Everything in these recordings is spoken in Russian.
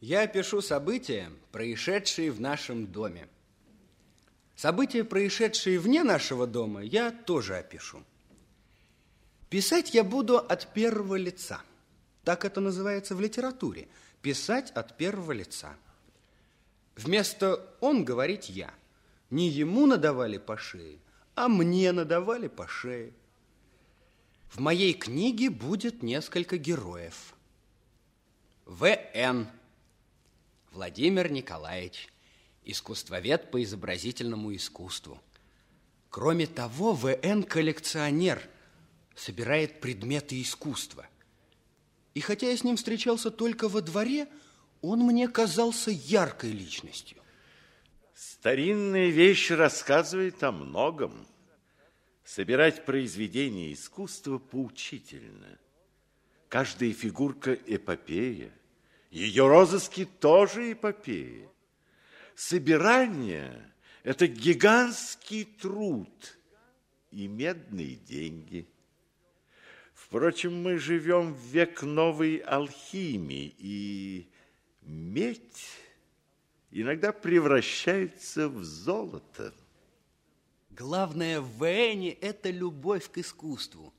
Я опишу события, происшедшие в нашем доме. События, происшедшие вне нашего дома, я тоже опишу. Писать я буду от первого лица. Так это называется в литературе. Писать от первого лица. Вместо «он» говорить «я». Не ему надавали по шее, а мне надавали по шее. В моей книге будет несколько героев. В.Н. Владимир Николаевич, искусствовед по изобразительному искусству. Кроме того, В.Н. коллекционер, собирает предметы искусства. И хотя я с ним встречался только во дворе, он мне казался яркой личностью. Старинная вещь рассказывает о многом. Собирать произведения искусства поучительно. Каждая фигурка эпопея. Ее розыски тоже эпопеи. Собирание – это гигантский труд и медные деньги. Впрочем, мы живем в век новой алхимии, и медь иногда превращается в золото. Главное в Вене – это любовь к искусству.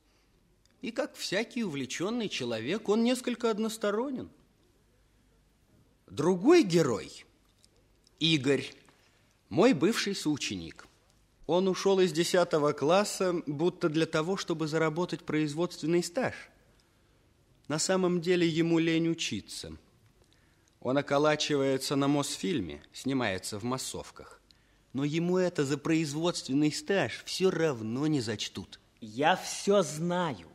И как всякий увлеченный человек, он несколько односторонен. Другой герой – Игорь, мой бывший соученик. Он ушел из 10 класса, будто для того, чтобы заработать производственный стаж. На самом деле ему лень учиться. Он околачивается на Мосфильме, снимается в массовках. Но ему это за производственный стаж все равно не зачтут. Я все знаю.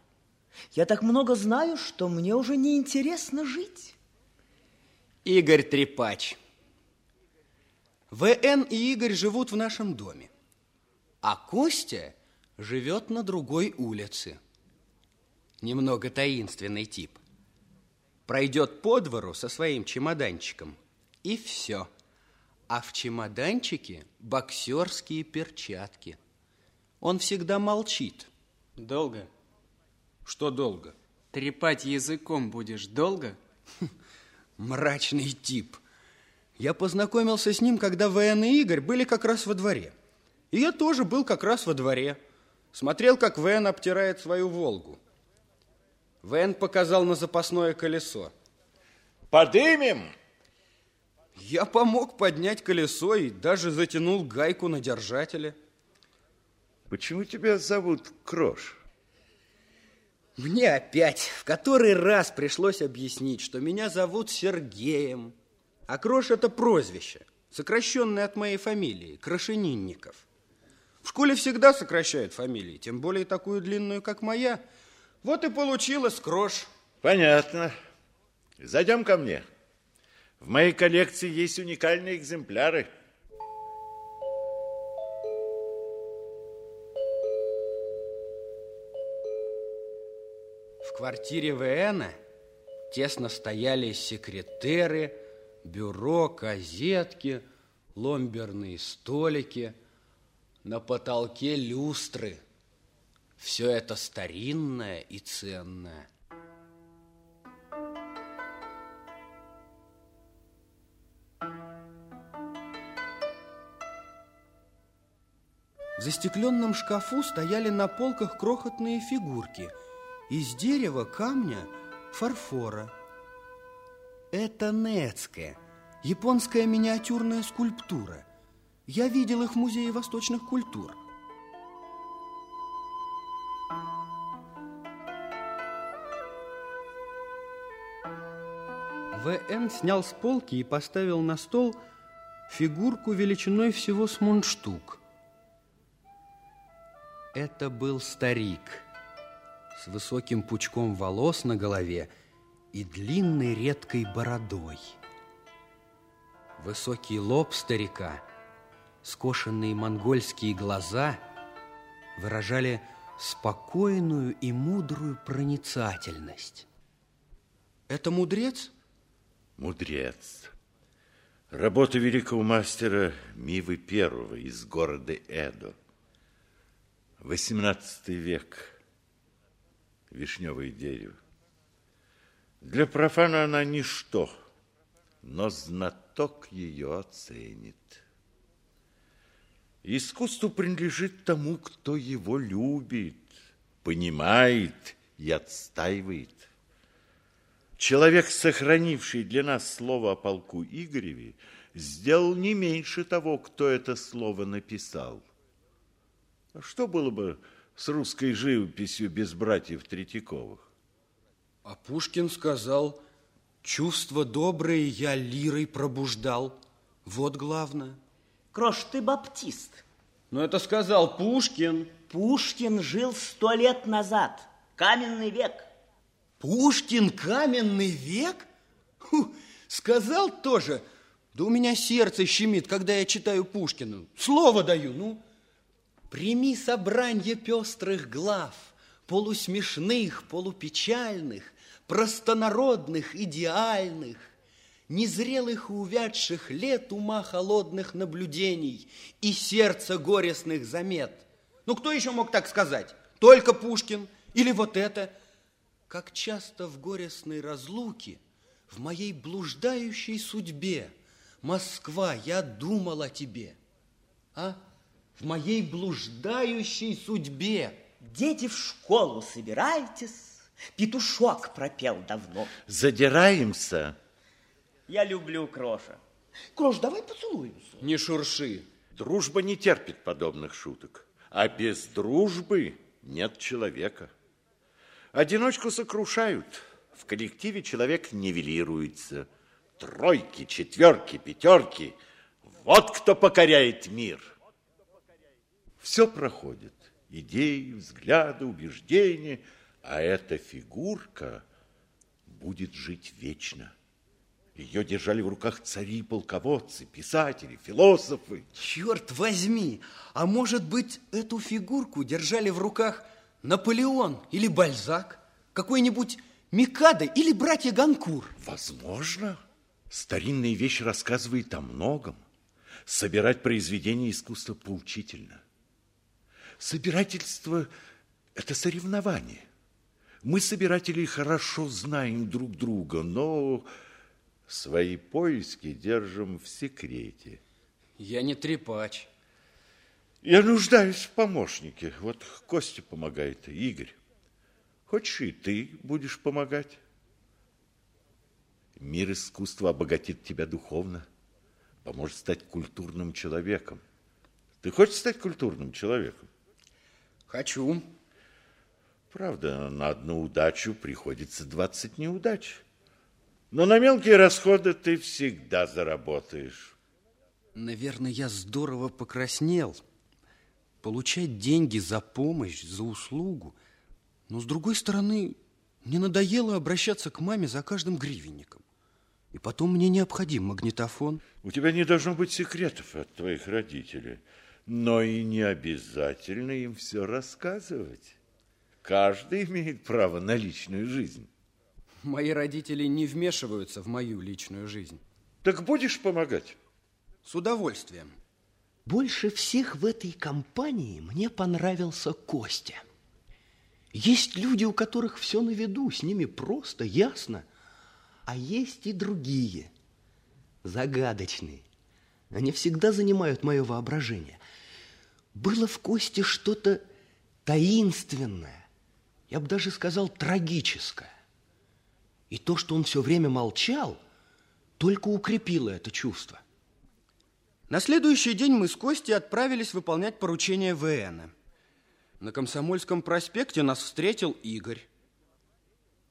Я так много знаю, что мне уже не интересно жить. Игорь Трепач. ВН и Игорь живут в нашем доме, а Костя живет на другой улице. Немного таинственный тип. Пройдет по двору со своим чемоданчиком, и все. А в чемоданчике боксерские перчатки. Он всегда молчит. Долго? Что долго? Трепать языком будешь долго? Мрачный тип. Я познакомился с ним, когда ВН и Игорь были как раз во дворе. И я тоже был как раз во дворе. Смотрел, как ВН обтирает свою «Волгу». ВН показал на запасное колесо. Подымем! Я помог поднять колесо и даже затянул гайку на держателе. Почему тебя зовут Крош? Мне опять в который раз пришлось объяснить, что меня зовут Сергеем, а Крош – это прозвище, сокращенное от моей фамилии, Крошенинников. В школе всегда сокращают фамилии, тем более такую длинную, как моя. Вот и получилось Крош. Понятно. Зайдем ко мне. В моей коллекции есть уникальные экземпляры – квартире ВН тесно стояли секретеры, бюро, газетки, ломберные столики, на потолке люстры. Все это старинное и ценное. В застекленном шкафу стояли на полках крохотные фигурки – из дерева, камня, фарфора. Это Нецке, японская миниатюрная скульптура. Я видел их в Музее восточных культур. В.Н. снял с полки и поставил на стол фигурку величиной всего с мундштук. Это был старик – с высоким пучком волос на голове и длинной редкой бородой. Высокий лоб старика, скошенные монгольские глаза выражали спокойную и мудрую проницательность. Это мудрец? Мудрец. Работа великого мастера Мивы Первого из города Эдо. 18 век вишневое дерево. Для профана она ничто, но знаток ее оценит. Искусство принадлежит тому, кто его любит, понимает и отстаивает. Человек, сохранивший для нас слово о полку Игореве, сделал не меньше того, кто это слово написал. А что было бы с русской живописью без братьев Третьяковых? А Пушкин сказал, чувства добрые я лирой пробуждал. Вот главное. Крош, ты баптист. Но это сказал Пушкин. Пушкин жил сто лет назад. Каменный век. Пушкин каменный век? Фу, сказал тоже. Да у меня сердце щемит, когда я читаю Пушкину. Слово даю, ну. Прими собранье пестрых глав, полусмешных, полупечальных, простонародных, идеальных, незрелых и увядших лет ума холодных наблюдений и сердца горестных замет. Ну, кто еще мог так сказать? Только Пушкин? Или вот это? Как часто в горестной разлуке, в моей блуждающей судьбе, Москва, я думал о тебе. А? В моей блуждающей судьбе. Дети в школу собирайтесь. Петушок пропел давно. Задираемся. Я люблю Кроша. Крош, давай поцелуемся. Не шурши. Дружба не терпит подобных шуток. А без дружбы нет человека. Одиночку сокрушают. В коллективе человек нивелируется. Тройки, четверки, пятерки. Вот кто покоряет мир. Все проходит. Идеи, взгляды, убеждения. А эта фигурка будет жить вечно. Ее держали в руках цари, полководцы, писатели, философы. Черт возьми, а может быть, эту фигурку держали в руках Наполеон или Бальзак, какой-нибудь Микадо или братья Ганкур? Возможно. Старинная вещь рассказывает о многом. Собирать произведения искусства поучительно. Собирательство – это соревнование. Мы, собиратели, хорошо знаем друг друга, но свои поиски держим в секрете. Я не трепач. Я нуждаюсь в помощнике. Вот Костя помогает, Игорь. Хочешь, и ты будешь помогать? Мир искусства обогатит тебя духовно, поможет стать культурным человеком. Ты хочешь стать культурным человеком? Хочу. Правда, на одну удачу приходится 20 неудач. Но на мелкие расходы ты всегда заработаешь. Наверное, я здорово покраснел. Получать деньги за помощь, за услугу. Но, с другой стороны, не надоело обращаться к маме за каждым гривенником. И потом мне необходим магнитофон. У тебя не должно быть секретов от твоих родителей. Но и не обязательно им все рассказывать. Каждый имеет право на личную жизнь. Мои родители не вмешиваются в мою личную жизнь. Так будешь помогать? С удовольствием. Больше всех в этой компании мне понравился Костя. Есть люди, у которых все на виду, с ними просто, ясно. А есть и другие, загадочные. Они всегда занимают мое воображение. Было в Косте что-то таинственное, я бы даже сказал трагическое. И то, что он все время молчал, только укрепило это чувство. На следующий день мы с Костей отправились выполнять поручение ВН. На Комсомольском проспекте нас встретил Игорь.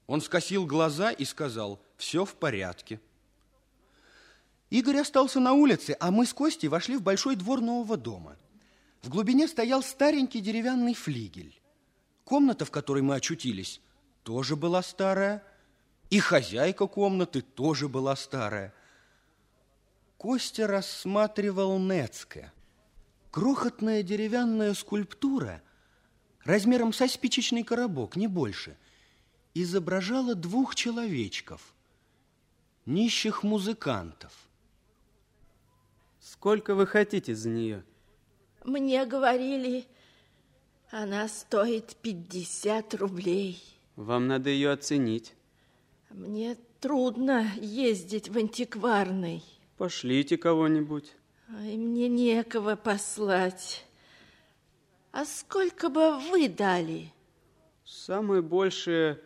Он скосил глаза и сказал, все в порядке. Игорь остался на улице, а мы с Костей вошли в большой двор нового дома. В глубине стоял старенький деревянный флигель. Комната, в которой мы очутились, тоже была старая, и хозяйка комнаты тоже была старая. Костя рассматривал Нецке. Крохотная деревянная скульптура размером со спичечный коробок, не больше, изображала двух человечков, нищих музыкантов. Сколько вы хотите за нее? Мне говорили, она стоит 50 рублей. Вам надо ее оценить. Мне трудно ездить в антикварный. Пошлите кого-нибудь. Ай, мне некого послать. А сколько бы вы дали? Самое большее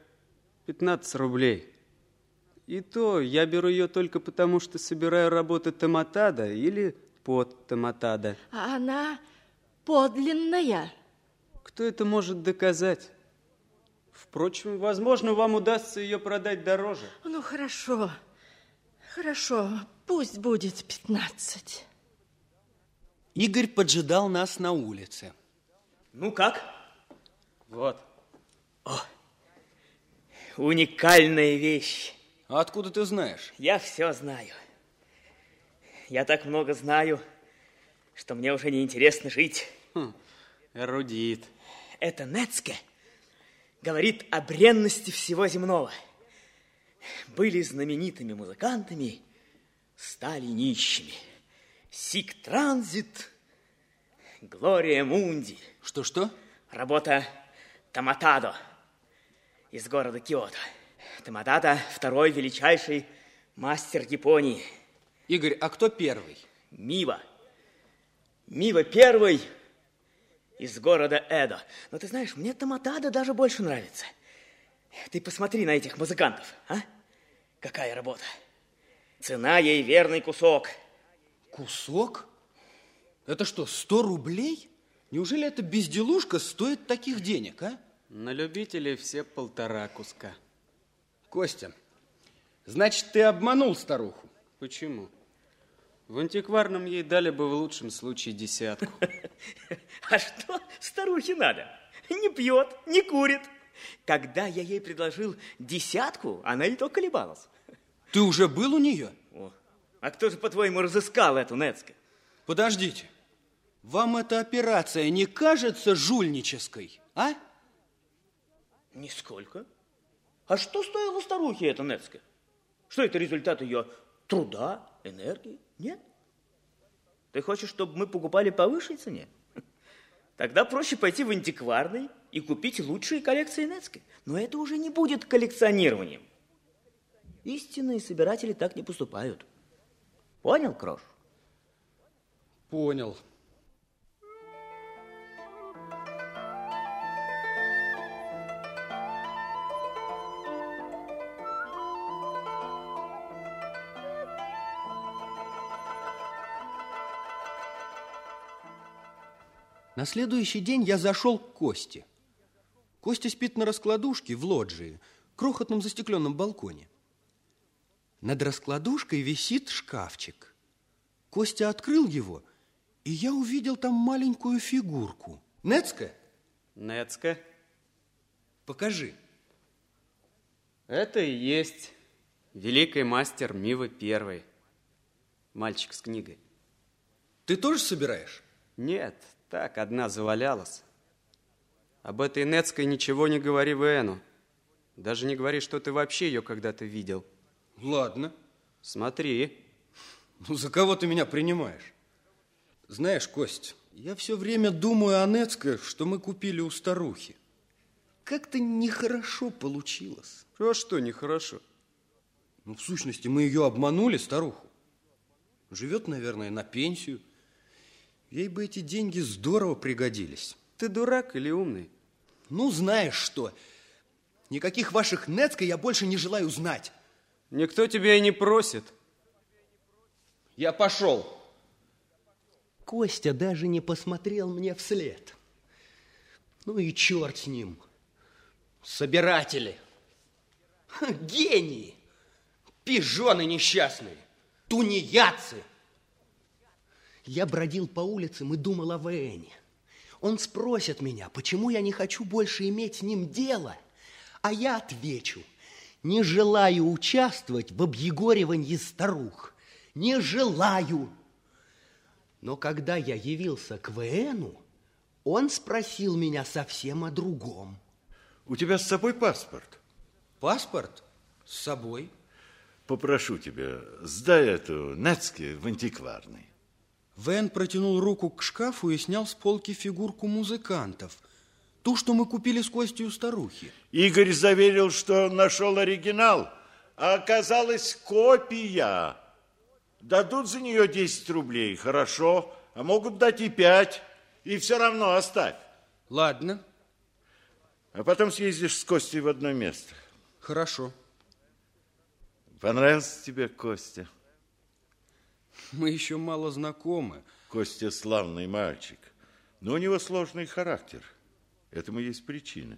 15 рублей. И то я беру ее только потому, что собираю работы Томатада или под Томатада. А она подлинная. Кто это может доказать? Впрочем, возможно, вам удастся ее продать дороже. Ну, хорошо. Хорошо, пусть будет 15. Игорь поджидал нас на улице. Ну как? Вот. Уникальная вещь. А откуда ты знаешь? Я все знаю. Я так много знаю, что мне уже не интересно жить. Хм, эрудит. Это Нецке говорит о бренности всего земного. Были знаменитыми музыкантами, стали нищими. Сик Транзит, Глория Мунди, Что-что? работа Таматадо из города Киото. Таматадо – второй величайший мастер Японии. Игорь, а кто первый? Мива. Мива первый из города Эдо. Но ты знаешь, мне Таматада даже больше нравится. Ты посмотри на этих музыкантов, а? Какая работа. Цена ей верный кусок. Кусок? Это что, 100 рублей? Неужели эта безделушка стоит таких денег, а? На любителей все полтора куска. Костя, значит, ты обманул старуху? Почему? В антикварном ей дали бы в лучшем случае десятку. А что старухе надо? Не пьет, не курит. Когда я ей предложил десятку, она и то колебалась. Ты уже был у нее? О, а кто же, по-твоему, разыскал эту Нецке? Подождите. Вам эта операция не кажется жульнической, а? Нисколько. А что стоило старухе эта Нецке? Что это результат ее труда, энергии? Нет? Ты хочешь, чтобы мы покупали по высшей цене? Тогда проще пойти в антикварный и купить лучшие коллекции Нецке. Но это уже не будет коллекционированием. Истинные собиратели так не поступают. Понял, Крош? Понял. На следующий день я зашел к Косте. Костя спит на раскладушке в лоджии, крохотном застекленном балконе. Над раскладушкой висит шкафчик. Костя открыл его, и я увидел там маленькую фигурку. Нецка, Нецка. покажи. Это и есть великий мастер Мива Первый. Мальчик с книгой. Ты тоже собираешь? Нет, так одна завалялась. Об этой Нецкой ничего не говори Вену. Даже не говори, что ты вообще ее когда-то видел. Ладно. Смотри. Ну, за кого ты меня принимаешь? Знаешь, Кость, я все время думаю о Нецке, что мы купили у старухи. Как-то нехорошо получилось. А что нехорошо? Ну, в сущности, мы ее обманули, старуху. Живет, наверное, на пенсию. Ей бы эти деньги здорово пригодились. Ты дурак или умный? Ну, знаешь что, никаких ваших Нецка я больше не желаю знать. Никто тебя и не просит. Я пошел. Костя даже не посмотрел мне вслед. Ну и черт с ним. Собиратели. Ха, Гении. Пижоны несчастные. Тунеядцы. Я бродил по улицам и думал о Вене. Он спросит меня, почему я не хочу больше иметь с ним дело. А я отвечу, не желаю участвовать в объегоривании старух. Не желаю. Но когда я явился к ВНу, он спросил меня совсем о другом. У тебя с собой паспорт? Паспорт с собой. Попрошу тебя, сдай эту Нецке в антикварный. Вен протянул руку к шкафу и снял с полки фигурку музыкантов. Ту, что мы купили с Костей у старухи. Игорь заверил, что нашел оригинал. а оказалась копия. Дадут за нее 10 рублей, хорошо, а могут дать и 5, и все равно оставь. Ладно, А потом съездишь с Костей в одно место. хорошо. Понравился тебе Костя? Мы еще мало знакомы. Костя славный мальчик, но у него сложный характер. Этому есть причины.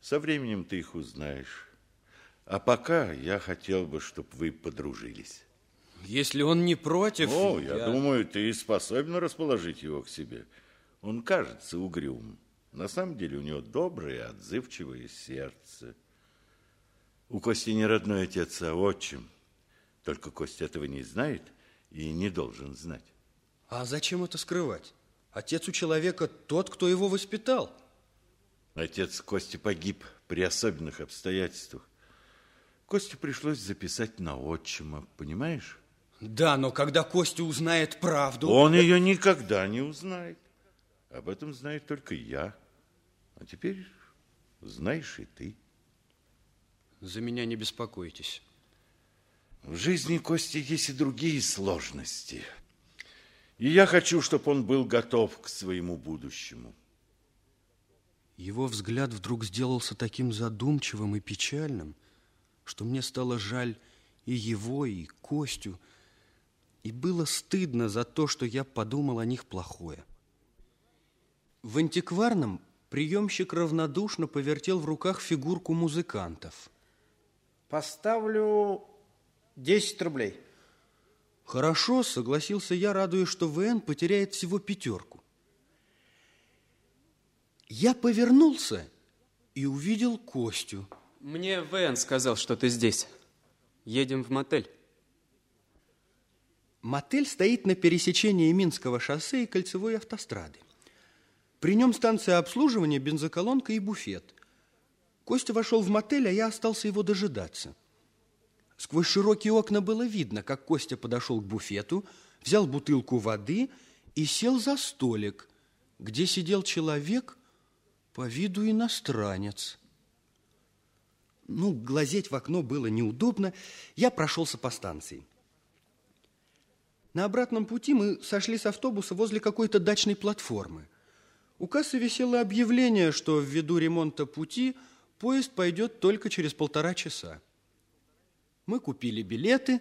Со временем ты их узнаешь. А пока я хотел бы, чтобы вы подружились. Если он не против... О, я, думаю, ты способен расположить его к себе. Он кажется угрюм. На самом деле у него доброе, отзывчивое сердце. У Кости не родной отец, а отчим. Только Костя этого не знает и не должен знать. А зачем это скрывать? Отец у человека тот, кто его воспитал. Отец Кости погиб при особенных обстоятельствах. Костю пришлось записать на отчима, понимаешь? Да, но когда Костя узнает правду... Он ее никогда не узнает. Об этом знает только я. А теперь знаешь и ты. За меня не беспокойтесь. В жизни Кости есть и другие сложности. И я хочу, чтобы он был готов к своему будущему. Его взгляд вдруг сделался таким задумчивым и печальным, что мне стало жаль и его, и Костю, и было стыдно за то, что я подумал о них плохое. В антикварном приемщик равнодушно повертел в руках фигурку музыкантов. Поставлю 10 рублей. Хорошо, согласился я, радуясь, что ВН потеряет всего пятерку. Я повернулся и увидел Костю. Мне Вэн сказал, что ты здесь. Едем в мотель. Мотель стоит на пересечении Минского шоссе и кольцевой автострады. При нем станция обслуживания, бензоколонка и буфет. Костя вошел в мотель, а я остался его дожидаться. Сквозь широкие окна было видно, как Костя подошел к буфету, взял бутылку воды и сел за столик, где сидел человек, по виду иностранец. Ну, глазеть в окно было неудобно, я прошелся по станции. На обратном пути мы сошли с автобуса возле какой-то дачной платформы. У кассы висело объявление, что ввиду ремонта пути поезд пойдет только через полтора часа. Мы купили билеты,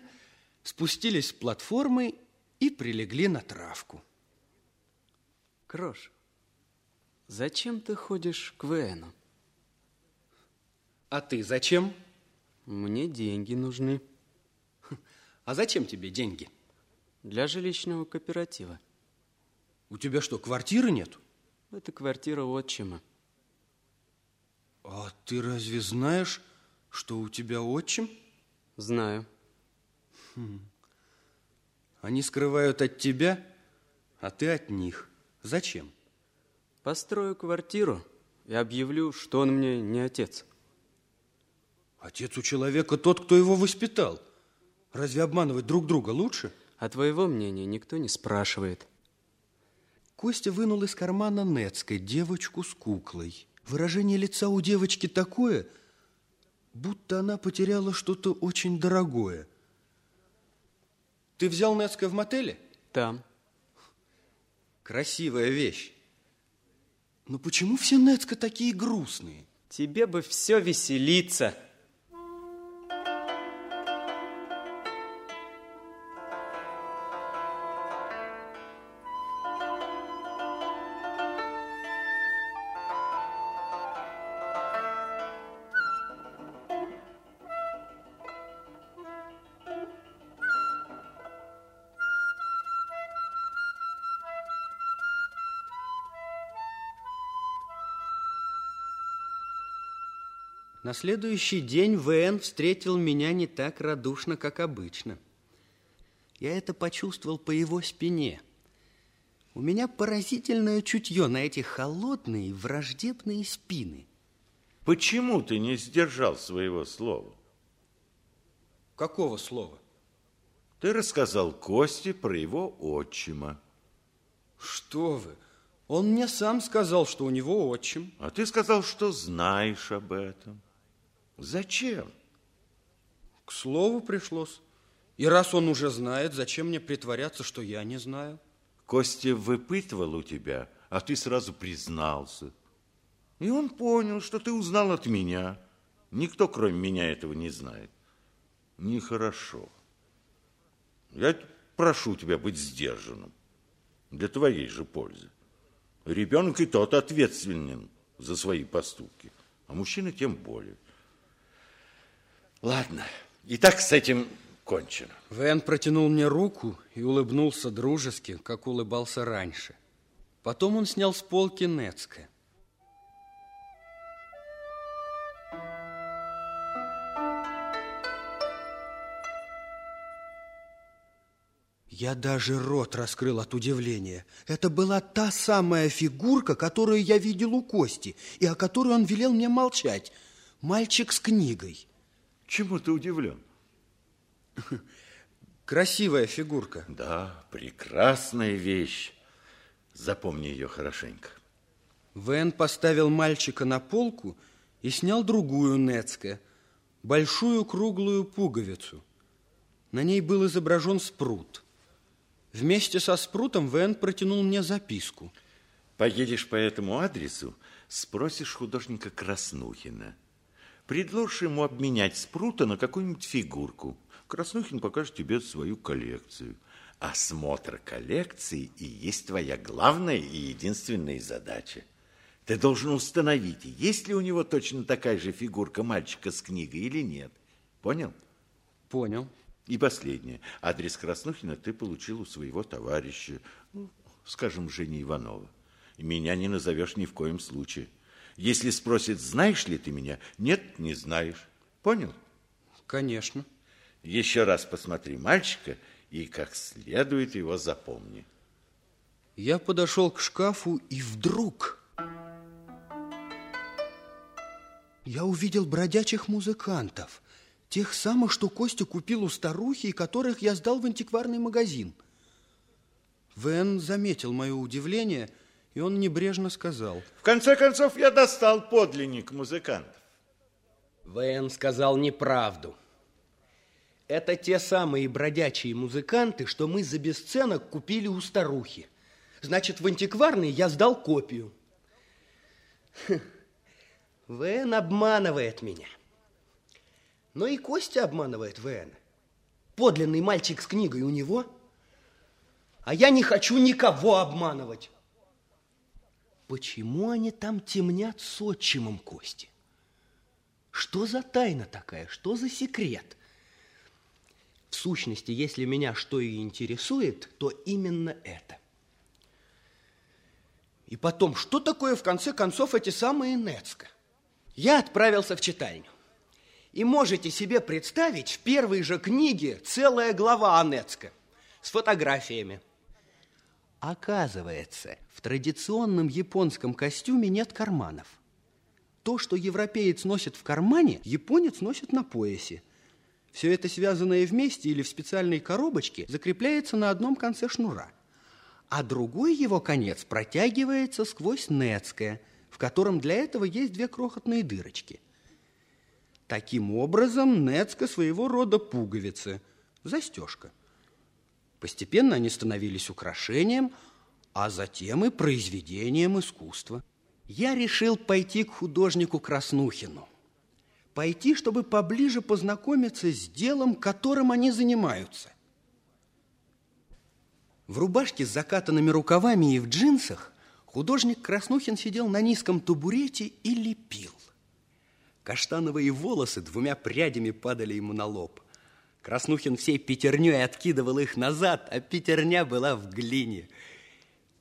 спустились с платформы и прилегли на травку. Крош, зачем ты ходишь к Вэну? А ты зачем? Мне деньги нужны А зачем тебе деньги? для жилищного кооператива. У тебя что, квартиры нет? Это квартира отчима. А ты разве знаешь, что у тебя отчим? Знаю. Они скрывают от тебя, а ты от них. Зачем? Построю квартиру и объявлю, что он мне не отец. Отец у человека тот, кто его воспитал. Разве обманывать друг друга лучше? А твоего мнения никто не спрашивает. Костя вынул из кармана Нецкой девочку с куклой. Выражение лица у девочки такое, будто она потеряла что-то очень дорогое. Ты взял Нецкой в мотеле? Там. Красивая вещь. Но почему все Нецка такие грустные? Тебе бы все веселиться. На следующий день ВН встретил меня не так радушно, как обычно. Я это почувствовал по его спине. У меня поразительное чутье на эти холодные, враждебные спины. Почему ты не сдержал своего слова? Какого слова? Ты рассказал Косте про его отчима. Что вы? Он мне сам сказал, что у него отчим. А ты сказал, что знаешь об этом. Зачем? К слову пришлось. И раз он уже знает, зачем мне притворяться, что я не знаю? Костя выпытывал у тебя, а ты сразу признался. И он понял, что ты узнал от меня. Никто, кроме меня, этого не знает. Нехорошо. Я прошу тебя быть сдержанным. Для твоей же пользы. Ребенок и тот ответственен за свои поступки, а мужчина тем более. Ладно, и так с этим кончено. Вен протянул мне руку и улыбнулся дружески, как улыбался раньше. Потом он снял с полки Нецка. Я даже рот раскрыл от удивления. Это была та самая фигурка, которую я видел у Кости, и о которой он велел мне молчать. Мальчик с книгой. Чему ты удивлен? Красивая фигурка. Да, прекрасная вещь. Запомни ее хорошенько. Вен поставил мальчика на полку и снял другую Нецке, большую круглую пуговицу. На ней был изображен спрут. Вместе со спрутом Вен протянул мне записку. Поедешь по этому адресу, спросишь художника Краснухина. Предложишь ему обменять спрута на какую-нибудь фигурку. Краснухин покажет тебе свою коллекцию. Осмотр коллекции и есть твоя главная и единственная задача. Ты должен установить, есть ли у него точно такая же фигурка мальчика с книгой или нет. Понял? Понял. И последнее. Адрес Краснухина ты получил у своего товарища, ну, скажем, Жени Иванова. Меня не назовешь ни в коем случае. Если спросит, знаешь ли ты меня, нет, не знаешь. Понял? Конечно. Еще раз посмотри мальчика и как следует его запомни. Я подошел к шкафу и вдруг... Я увидел бродячих музыкантов – Тех самых, что Костя купил у старухи, и которых я сдал в антикварный магазин. Вен заметил мое удивление, и он небрежно сказал. В конце концов, я достал подлинник музыкантов. Вен сказал неправду. Это те самые бродячие музыканты, что мы за бесценок купили у старухи. Значит, в антикварный я сдал копию. Вен обманывает меня. Но и Костя обманывает ВН. Подлинный мальчик с книгой у него. А я не хочу никого обманывать. Почему они там темнят с отчимом Кости? Что за тайна такая? Что за секрет? В сущности, если меня что и интересует, то именно это. И потом, что такое в конце концов эти самые Нецка? Я отправился в читальню. И можете себе представить, в первой же книге целая глава Анецка с фотографиями. Оказывается, в традиционном японском костюме нет карманов. То, что европеец носит в кармане, японец носит на поясе. Все это связанное вместе или в специальной коробочке закрепляется на одном конце шнура. А другой его конец протягивается сквозь нецкое, в котором для этого есть две крохотные дырочки – Таким образом, Нецка своего рода пуговицы, застежка. Постепенно они становились украшением, а затем и произведением искусства. Я решил пойти к художнику Краснухину. Пойти, чтобы поближе познакомиться с делом, которым они занимаются. В рубашке с закатанными рукавами и в джинсах художник Краснухин сидел на низком табурете и лепил. Каштановые волосы двумя прядями падали ему на лоб. Краснухин всей пятерней откидывал их назад, а пятерня была в глине.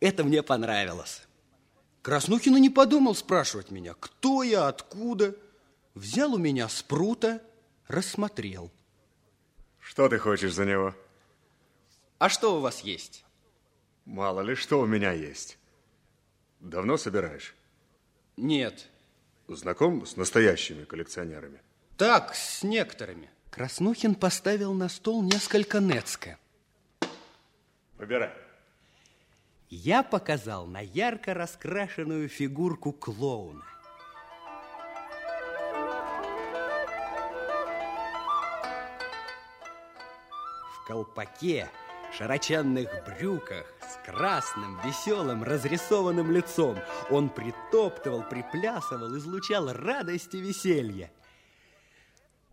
Это мне понравилось. Краснухин и не подумал спрашивать меня, кто я, откуда. Взял у меня спрута, рассмотрел. Что ты хочешь за него? А что у вас есть? Мало ли, что у меня есть. Давно собираешь? Нет. Знаком с настоящими коллекционерами? Так, с некоторыми. Краснухин поставил на стол несколько нецка. Выбирай. Я показал на ярко раскрашенную фигурку клоуна. колпаке, широченных брюках, с красным, веселым, разрисованным лицом. Он притоптывал, приплясывал, излучал радость и веселье.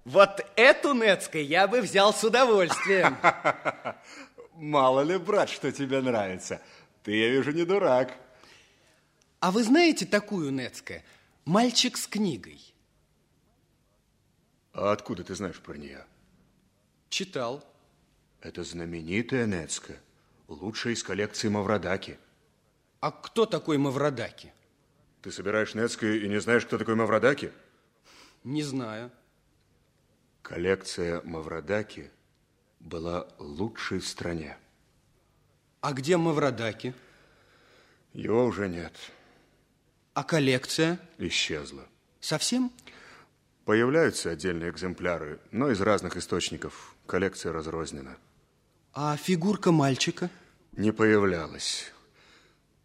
Вот эту Нецкой я бы взял с удовольствием. Мало ли, брат, что тебе нравится. Ты, я вижу, не дурак. А вы знаете такую Нецкая? Мальчик с книгой. А откуда ты знаешь про нее? Читал. Это знаменитая Нецка, лучшая из коллекции Маврадаки. А кто такой Маврадаки? Ты собираешь Нецкую и не знаешь, кто такой Маврадаки? Не знаю. Коллекция Маврадаки была лучшей в стране. А где Маврадаки? Его уже нет. А коллекция? Исчезла. Совсем? Появляются отдельные экземпляры, но из разных источников. Коллекция разрознена. А фигурка мальчика? Не появлялась.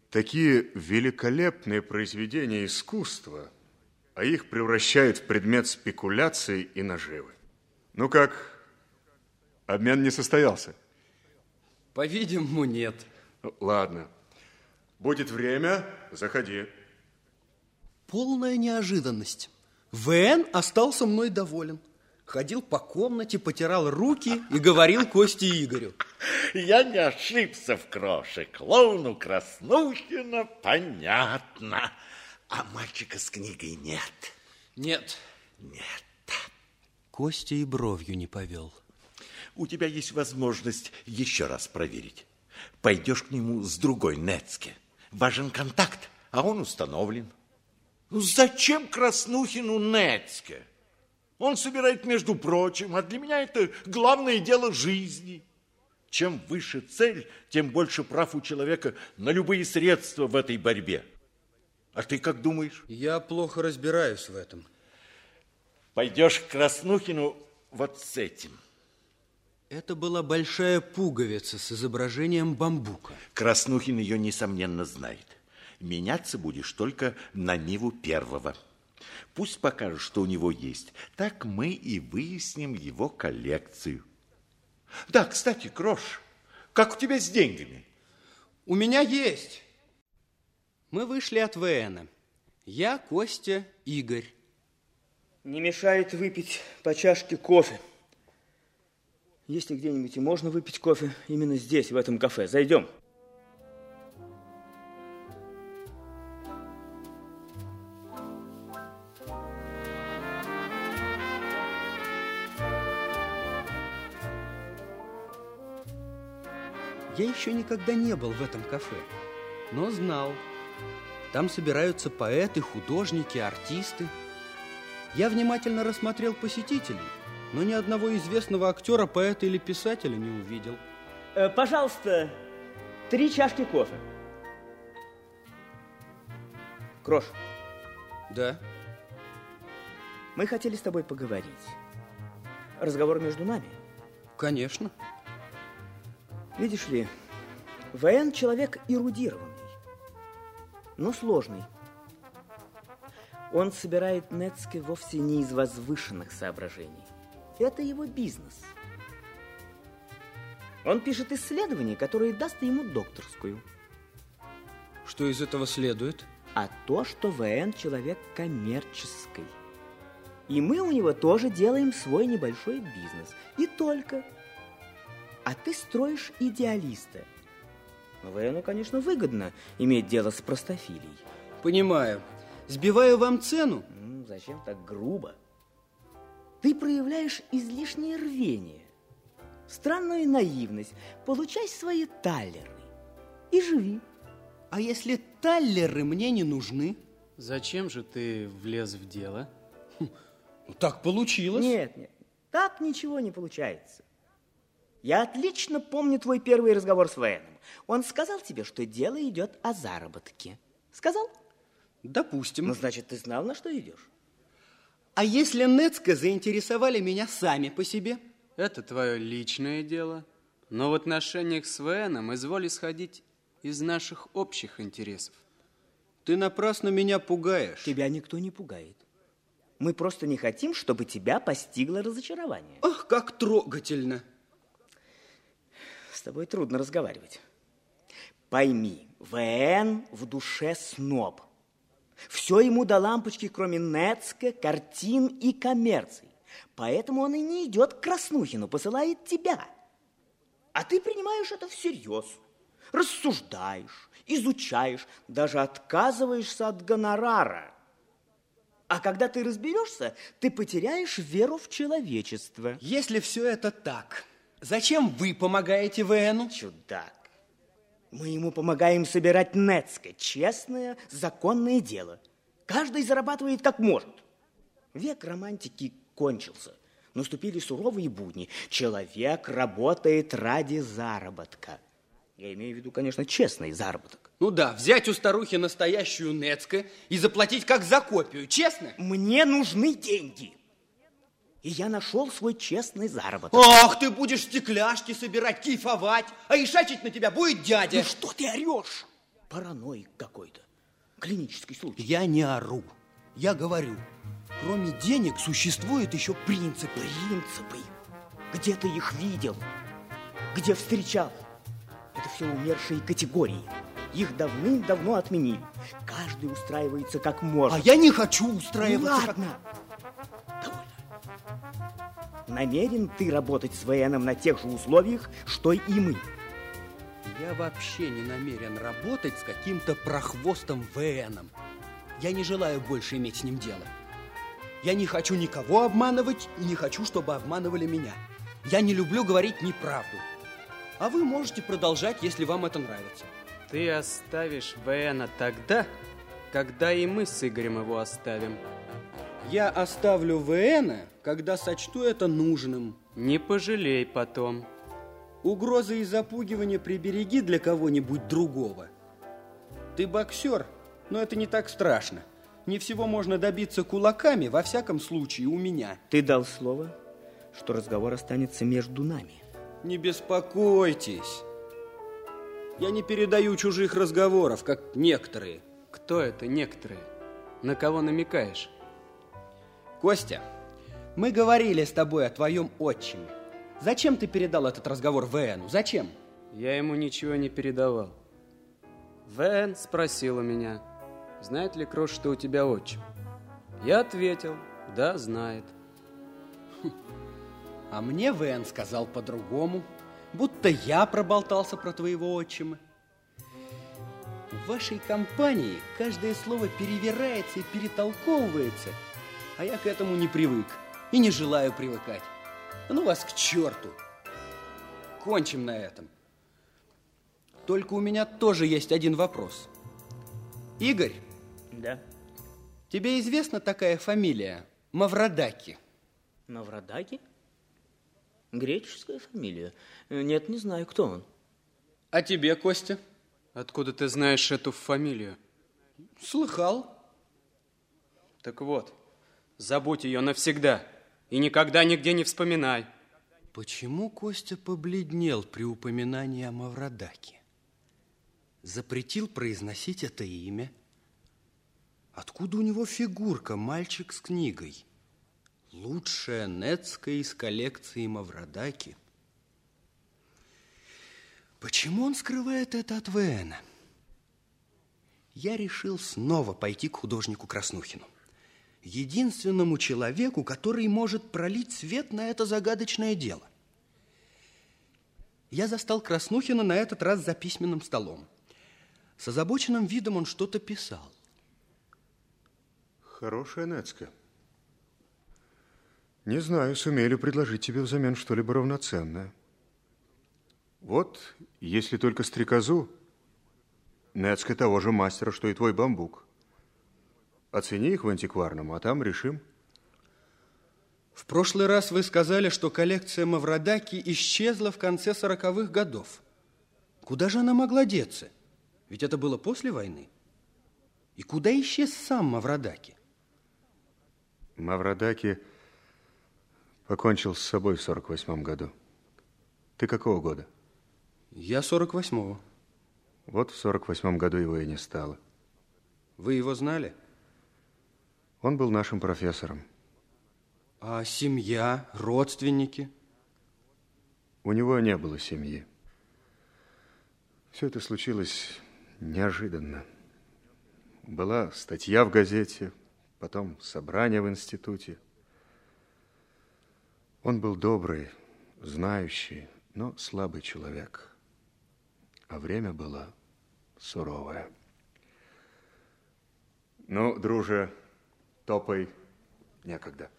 Такие великолепные произведения искусства, а их превращают в предмет спекуляций и наживы. Ну как, обмен не состоялся? По-видимому, нет. Ладно. Будет время, заходи. Полная неожиданность. ВН остался мной доволен. Ходил по комнате, потирал руки и говорил Косте Игорю. Я не ошибся в кроше. Клоуну Краснухина понятно. А мальчика с книгой нет. Нет. Нет. Костя и бровью не повел. У тебя есть возможность еще раз проверить. Пойдешь к нему с другой Нецке. Важен контакт, а он установлен. Ну, зачем Краснухину Нецке? Он собирает, между прочим, а для меня это главное дело жизни. Чем выше цель, тем больше прав у человека на любые средства в этой борьбе. А ты как думаешь? Я плохо разбираюсь в этом. Пойдешь к Краснухину вот с этим. Это была большая пуговица с изображением бамбука. Краснухин ее, несомненно, знает. Меняться будешь только на Ниву первого. Пусть покажет, что у него есть. Так мы и выясним его коллекцию. Да, кстати, Крош, как у тебя с деньгами? У меня есть. Мы вышли от ВН. Я, Костя, Игорь. Не мешает выпить по чашке кофе. Если где-нибудь и можно выпить кофе, именно здесь, в этом кафе. Зайдем. Я еще никогда не был в этом кафе, но знал. Там собираются поэты, художники, артисты. Я внимательно рассмотрел посетителей, но ни одного известного актера, поэта или писателя не увидел. Э, пожалуйста, три чашки кофе. Крош, Да? мы хотели с тобой поговорить. Разговор между нами. Конечно. Видишь ли, ВН человек эрудированный, но сложный. Он собирает Нецке вовсе не из возвышенных соображений. Это его бизнес. Он пишет исследования, которые даст ему докторскую. Что из этого следует? А то, что ВН человек коммерческий. И мы у него тоже делаем свой небольшой бизнес. И только. А ты строишь идеалиста. ВНу, конечно, выгодно иметь дело с простофилией. Понимаю. Сбиваю вам цену? Ну, зачем так грубо? Ты проявляешь излишнее рвение, странную наивность. Получай свои таллеры и живи. А если таллеры мне не нужны? Зачем же ты влез в дело? Ну, Так получилось. Нет, нет, так ничего не получается. Я отлично помню твой первый разговор с Веном. Он сказал тебе, что дело идет о заработке. Сказал? Допустим. Ну, значит, ты знал, на что идешь. А если Нецка заинтересовали меня сами по себе? Это твое личное дело. Но в отношениях с ВНом изволь исходить из наших общих интересов. Ты напрасно меня пугаешь. Тебя никто не пугает. Мы просто не хотим, чтобы тебя постигло разочарование. Ах, как трогательно. С тобой трудно разговаривать. Пойми, ВН в душе сноб. Все ему до лампочки, кроме Нецка, картин и коммерций. Поэтому он и не идет к Краснухину, посылает тебя. А ты принимаешь это всерьез. Рассуждаешь, изучаешь, даже отказываешься от гонорара. А когда ты разберешься, ты потеряешь веру в человечество. Если все это так, зачем вы помогаете ВНу? Чудак. Мы ему помогаем собирать Нецка. Честное, законное дело. Каждый зарабатывает как может. Век романтики кончился. Наступили суровые будни. Человек работает ради заработка. Я имею в виду, конечно, честный заработок. Ну да, взять у старухи настоящую Нецка и заплатить как за копию, честно? Мне нужны деньги. И я нашел свой честный заработок. Ах, ты будешь стекляшки собирать, кайфовать, а ишачить на тебя будет дядя. Ну что ты орешь? Параноик какой-то. Клинический случай. Я не ору. Я говорю, кроме денег существуют еще принципы. Принципы? Где ты их видел? Где встречал? Это все умершие категории. Их давным-давно отменили. Каждый устраивается как может. А я не хочу устраиваться. Ну, ладно. Довольно. Намерен ты работать с ВНом на тех же условиях, что и мы? Я вообще не намерен работать с каким-то прохвостом ВНом. Я не желаю больше иметь с ним дело. Я не хочу никого обманывать и не хочу, чтобы обманывали меня. Я не люблю говорить неправду. А вы можете продолжать, если вам это нравится. Ты оставишь ВНа тогда, когда и мы с Игорем его оставим. Я оставлю ВНа, когда сочту это нужным. Не пожалей потом. Угрозы и запугивания прибереги для кого-нибудь другого. Ты боксер, но это не так страшно. Не всего можно добиться кулаками, во всяком случае, у меня. Ты дал слово, что разговор останется между нами. Не беспокойтесь. Я не передаю чужих разговоров, как некоторые. Кто это некоторые? На кого намекаешь? Костя, мы говорили с тобой о твоем отчиме. Зачем ты передал этот разговор ВНу? Зачем? Я ему ничего не передавал. ВН спросила меня, знает ли Крош, что у тебя отчим. Я ответил, да, знает. А мне ВН сказал по-другому, будто я проболтался про твоего отчима. В вашей компании каждое слово перевирается и перетолковывается, а я к этому не привык и не желаю привыкать. Ну вас к черту. Кончим на этом. Только у меня тоже есть один вопрос. Игорь, Да. тебе известна такая фамилия Маврадаки? Маврадаки? Греческая фамилия. Нет, не знаю, кто он. А тебе, Костя? Откуда ты знаешь эту фамилию? Слыхал. Так вот, забудь ее навсегда и никогда нигде не вспоминай. Почему Костя побледнел при упоминании о Маврадаке? Запретил произносить это имя? Откуда у него фигурка «Мальчик с книгой»? Лучшая Нецкая из коллекции Маврадаки. Почему он скрывает это от Вена? Я решил снова пойти к художнику Краснухину. Единственному человеку, который может пролить свет на это загадочное дело. Я застал Краснухина на этот раз за письменным столом. С озабоченным видом он что-то писал. Хорошая Нецка. Не знаю, сумею ли предложить тебе взамен что-либо равноценное. Вот, если только стрекозу, Нецка того же мастера, что и твой бамбук. Оцени их в антикварном, а там решим. В прошлый раз вы сказали, что коллекция Маврадаки исчезла в конце сороковых годов. Куда же она могла деться? Ведь это было после войны. И куда исчез сам Маврадаки? Маврадаки покончил с собой в 48 году. Ты какого года? Я 48-го. Вот в 48 году его и не стало. Вы его знали? Он был нашим профессором. А семья, родственники? У него не было семьи. Все это случилось неожиданно. Была статья в газете, потом собрание в институте. Он был добрый, знающий, но слабый человек. А время было суровое. Ну, друже, топай, некогда.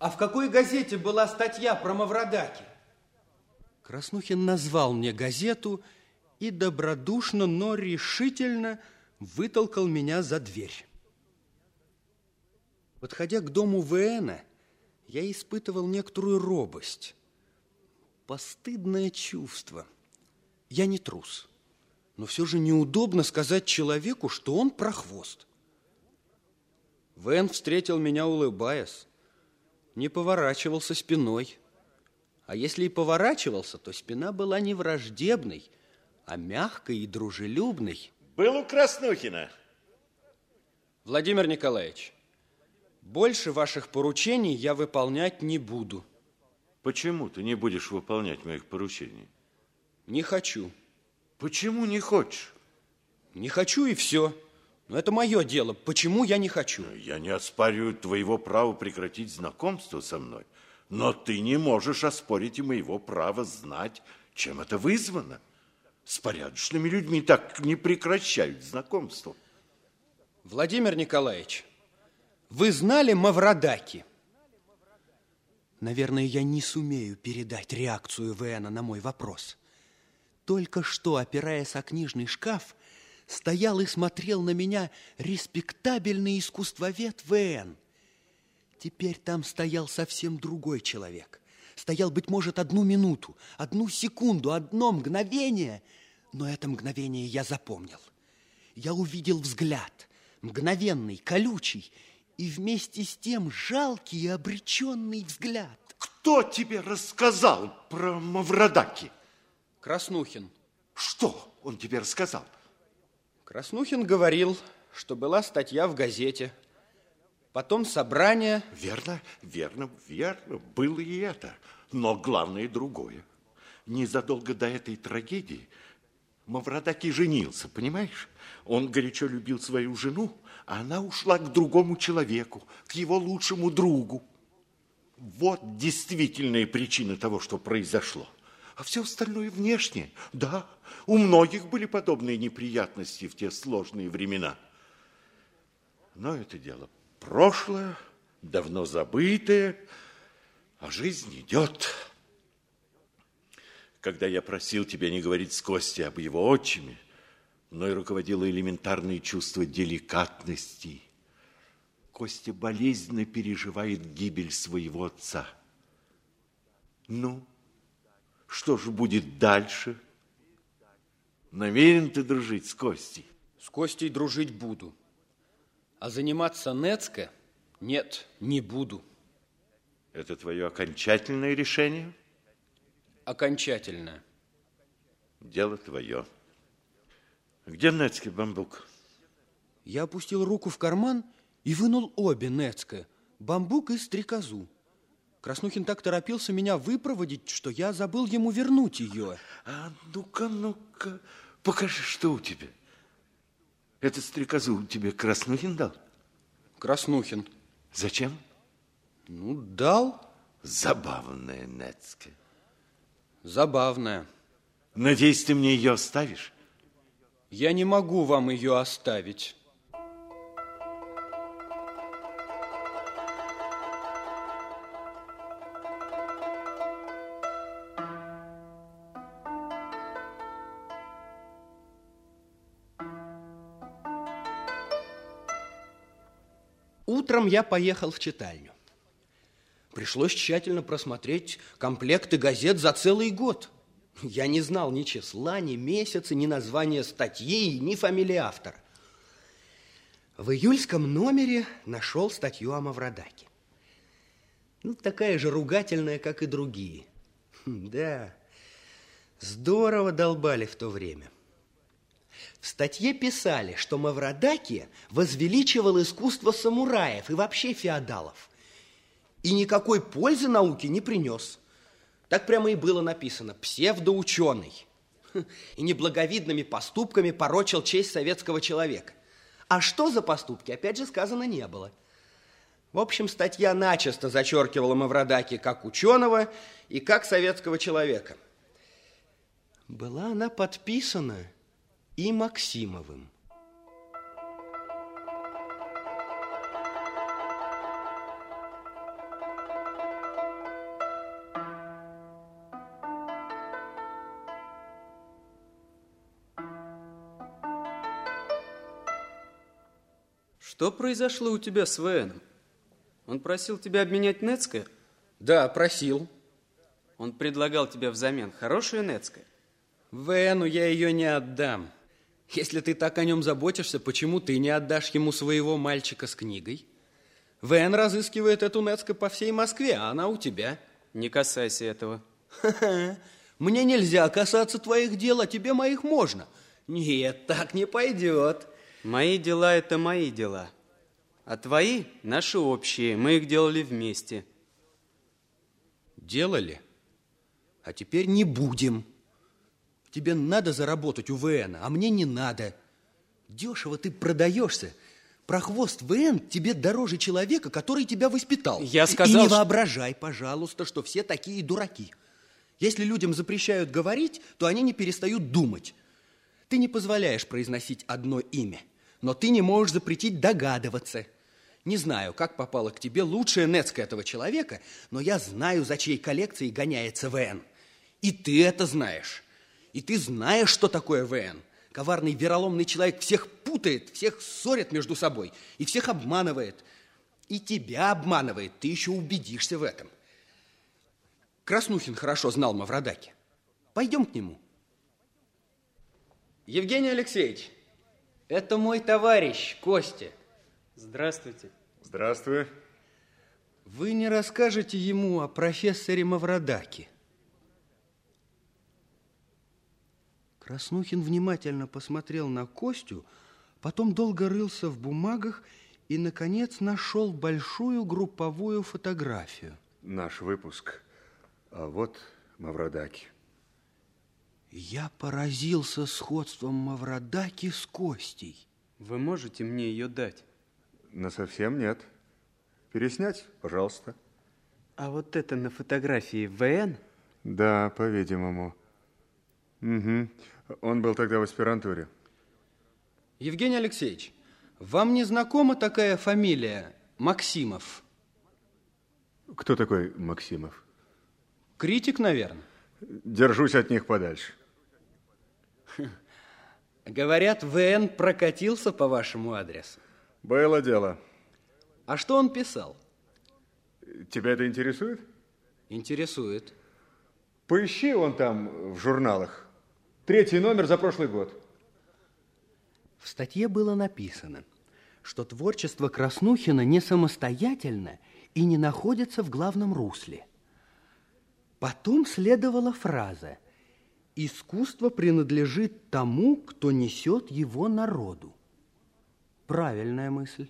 А в какой газете была статья про Мавродаки? Краснухин назвал мне газету и добродушно, но решительно вытолкал меня за дверь. Подходя к дому Вена, я испытывал некоторую робость. Постыдное чувство. Я не трус. Но все же неудобно сказать человеку, что он прохвост. Вен встретил меня, улыбаясь. Не поворачивался спиной. А если и поворачивался, то спина была не враждебной, а мягкой и дружелюбной. Был у Краснухина. Владимир Николаевич, больше ваших поручений я выполнять не буду. Почему ты не будешь выполнять моих поручений? Не хочу. Почему не хочешь? Не хочу и все. Но это мое дело. Почему я не хочу? Я не оспариваю твоего права прекратить знакомство со мной, но ты не можешь оспорить и моего права знать, чем это вызвано. С порядочными людьми так не прекращают знакомство. Владимир Николаевич, вы знали Мавродаки? Наверное, я не сумею передать реакцию Вена на мой вопрос. Только что, опираясь о книжный шкаф, стоял и смотрел на меня респектабельный искусствовед ВН. Теперь там стоял совсем другой человек. Стоял, быть может, одну минуту, одну секунду, одно мгновение, но это мгновение я запомнил. Я увидел взгляд, мгновенный, колючий, и вместе с тем жалкий и обреченный взгляд. Кто тебе рассказал про Мавродаки? Краснухин. Что он тебе рассказал? Краснухин говорил, что была статья в газете, потом собрание. Верно, верно, верно, было и это. Но главное другое. Незадолго до этой трагедии Мавродаки женился, понимаешь? Он горячо любил свою жену, а она ушла к другому человеку, к его лучшему другу. Вот действительная причина того, что произошло. А все остальное внешне. Да, у многих были подобные неприятности в те сложные времена. Но это дело прошлое, давно забытое, а жизнь идет. Когда я просил тебя не говорить с Костей об его отчиме, мной руководило элементарное чувство деликатности. Костя болезненно переживает гибель своего отца. Ну, что же будет дальше? Намерен ты дружить с Костей? С Костей дружить буду. А заниматься Нецко нет, не буду. Это твое окончательное решение? Окончательное. Дело твое. Где Нецкий бамбук? Я опустил руку в карман и вынул обе Нецко, бамбук и стрекозу. Краснухин так торопился меня выпроводить, что я забыл ему вернуть ее. А ну-ка, ну-ка, покажи, что у тебя. Эту стрекозу тебе Краснухин дал? Краснухин. Зачем? Ну, дал. Забавная Нецкая. Забавная. Надеюсь, ты мне ее оставишь? Я не могу вам ее оставить. Утром я поехал в читальню. Пришлось тщательно просмотреть комплекты газет за целый год. Я не знал ни числа, ни месяца, ни названия статьи, ни фамилии автора. В июльском номере нашел статью о Мавродаке. Ну, такая же ругательная, как и другие. Хм, да, здорово долбали в то время. В статье писали, что Мавродаки возвеличивал искусство самураев и вообще феодалов. И никакой пользы науке не принес. Так прямо и было написано, псевдоученый. И неблаговидными поступками порочил честь советского человека. А что за поступки, опять же, сказано не было. В общем, статья начисто зачеркивала Мавродаки как ученого и как советского человека. Была она подписана и Максимовым. Что произошло у тебя с Веном? Он просил тебя обменять Нецкое? Да, просил. Он предлагал тебе взамен хорошее Нецкое? Вену я ее не отдам. Если ты так о нем заботишься, почему ты не отдашь ему своего мальчика с книгой? Вен разыскивает эту Нецко по всей Москве, а она у тебя. Не касайся этого. Ха-ха. Мне нельзя касаться твоих дел, а тебе моих можно. Нет, так не пойдет. Мои дела – это мои дела. А твои – наши общие. Мы их делали вместе. Делали? А теперь не будем. Тебе надо заработать у ВН, а мне не надо. Дешево ты продаешься. Прохвост ВН тебе дороже человека, который тебя воспитал. Я сказал, И не что- воображай, пожалуйста, что все такие дураки. Если людям запрещают говорить, то они не перестают думать. Ты не позволяешь произносить одно имя, но ты не можешь запретить догадываться. Не знаю, как попало к тебе лучшая Нецка этого человека, но я знаю, за чьей коллекцией гоняется ВН. И ты это знаешь. И ты знаешь, что такое ВН. Коварный, вероломный человек всех путает, всех ссорит между собой и всех обманывает. И тебя обманывает, ты еще убедишься в этом. Краснухин хорошо знал Мавродаки. Пойдем к нему. Евгений Алексеевич, это мой товарищ Костя. Здравствуйте. Здравствуй. Вы не расскажете ему о профессоре Мавродаке? Краснухин внимательно посмотрел на Костю, потом долго рылся в бумагах и, наконец, нашел большую групповую фотографию. Наш выпуск. А вот Мавродаки. Я поразился сходством Мавродаки с Костей. Вы можете мне ее дать? Но совсем нет. Переснять, пожалуйста. А вот это на фотографии ВН? Да, по-видимому. Угу. Он был тогда в аспирантуре. Евгений Алексеевич, вам не знакома такая фамилия Максимов? Кто такой Максимов? Критик, наверное. Держусь от них подальше. Говорят, ВН прокатился по вашему адресу. Было дело. А что он писал? Тебя это интересует? Интересует. Поищи он там в журналах. Третий номер за прошлый год. В статье было написано, что творчество Краснухина не самостоятельно и не находится в главном русле. Потом следовала фраза «Искусство принадлежит тому, кто несет его народу». Правильная мысль.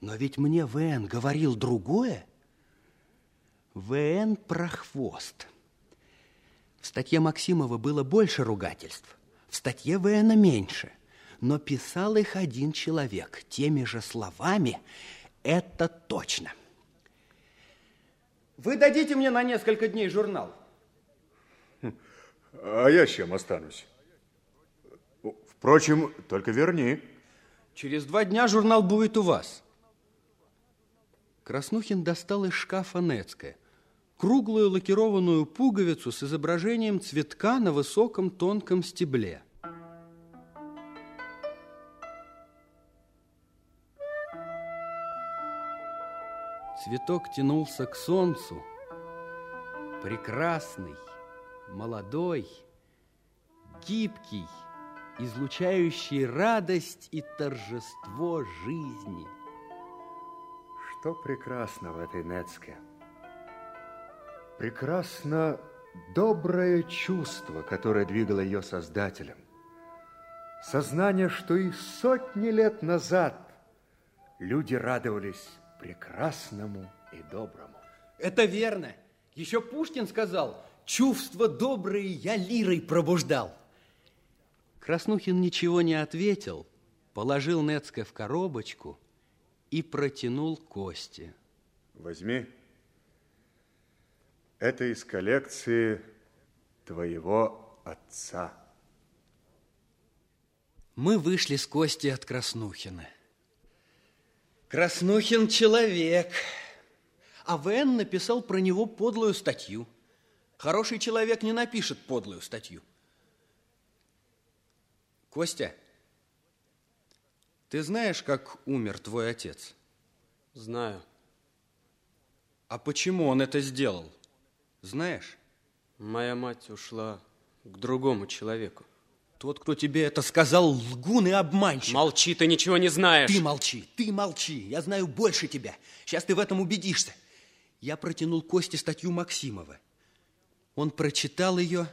Но ведь мне ВН говорил другое. ВН про хвост. В статье Максимова было больше ругательств, в статье ВН меньше. Но писал их один человек теми же словами, это точно. Вы дадите мне на несколько дней журнал? А я с чем останусь? Впрочем, только верни. Через два дня журнал будет у вас. Краснухин достал из шкафа Нецкое круглую лакированную пуговицу с изображением цветка на высоком тонком стебле. Цветок тянулся к солнцу, прекрасный, молодой, гибкий, излучающий радость и торжество жизни. Что прекрасно в этой Нецке? Прекрасно доброе чувство, которое двигало ее создателем. Сознание, что и сотни лет назад люди радовались прекрасному и доброму. Это верно. Еще Пушкин сказал, Чувства добрые я лирой пробуждал. Краснухин ничего не ответил, положил Нецке в коробочку и протянул Косте. Возьми. Это из коллекции твоего отца. Мы вышли с Костей от Краснухина. Краснухин человек. А ВН написал про него подлую статью. Хороший человек не напишет подлую статью. Костя, ты знаешь, как умер твой отец? Знаю. А почему он это сделал? Знаешь? Моя мать ушла к другому человеку. Тот, кто тебе это сказал, лгун и обманщик. Молчи, ты ничего не знаешь. Ты молчи, ты молчи. Я знаю больше тебя. Сейчас ты в этом убедишься. Я протянул Косте статью Максимова. Он прочитал ее,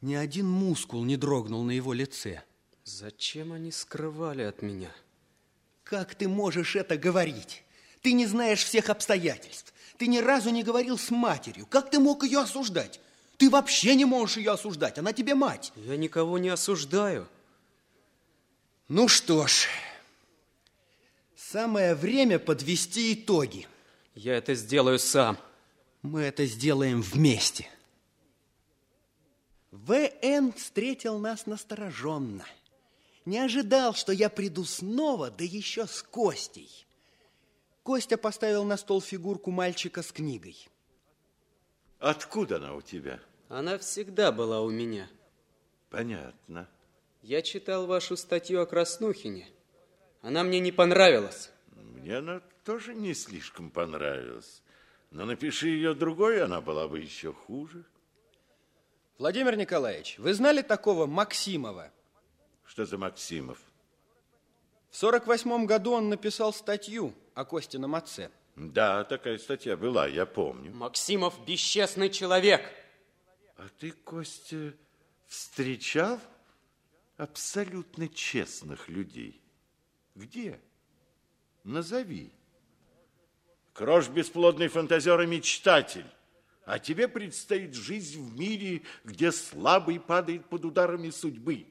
ни один мускул не дрогнул на его лице. Зачем они скрывали от меня? Как ты можешь это говорить? Ты не знаешь всех обстоятельств. Ты ни разу не говорил с матерью. Как ты мог ее осуждать? Ты вообще не можешь ее осуждать. Она тебе мать. Я никого не осуждаю. Ну что ж, самое время подвести итоги. Я это сделаю сам. Мы это сделаем вместе. В.Н. встретил нас настороженно. Не ожидал, что я приду снова, да еще с Костей. Костя поставил на стол фигурку мальчика с книгой. Откуда она у тебя? Она всегда была у меня. Понятно. Я читал вашу статью о Краснухине. Она мне не понравилась. Мне она тоже не слишком понравилась. Но напиши ее другой, она была бы еще хуже. Владимир Николаевич, вы знали такого Максимова? Что за Максимов? В 48 году он написал статью о Костином отце. Да, такая статья была, я помню. Максимов бесчестный человек. А ты, Костя, встречал абсолютно честных людей? Где? Назови. Крош бесплодный фантазер и мечтатель. А тебе предстоит жизнь в мире, где слабый падает под ударами судьбы.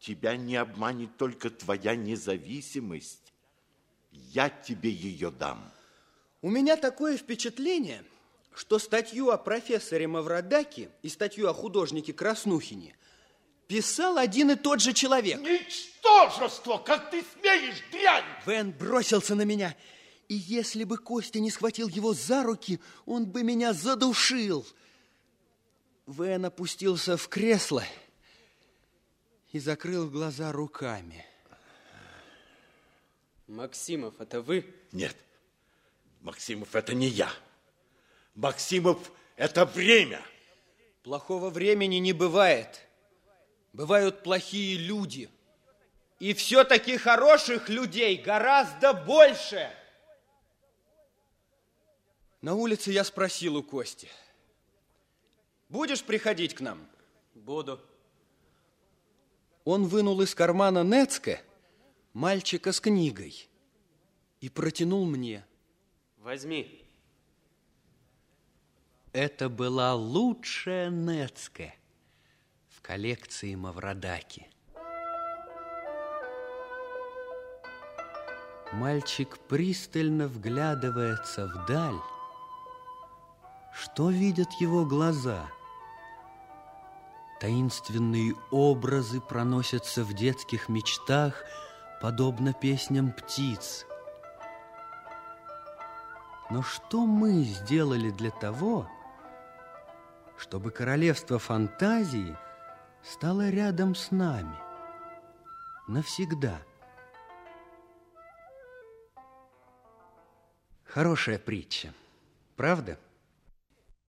Тебя не обманет только твоя независимость. Я тебе ее дам. У меня такое впечатление, что статью о профессоре Мавродаке и статью о художнике Краснухине писал один и тот же человек. Ничтожество! Как ты смеешь, дрянь! Вен бросился на меня, и если бы Костя не схватил его за руки, он бы меня задушил. Вен опустился в кресло и закрыл глаза руками. Максимов, это вы? Нет, Максимов, это не я. Максимов, это время. Плохого времени не бывает. Бывают плохие люди. И все-таки хороших людей гораздо больше. На улице я спросил у Кости. Будешь приходить к нам? Буду. Он вынул из кармана Нецке мальчика с книгой и протянул мне. Возьми. Это была лучшая Нецке в коллекции Мавродаки. Мальчик пристально вглядывается вдаль. Что видят его глаза? Таинственные образы проносятся в детских мечтах, подобно песням птиц. Но что мы сделали для того, чтобы королевство фантазии стало рядом с нами навсегда? Хорошая притча, правда?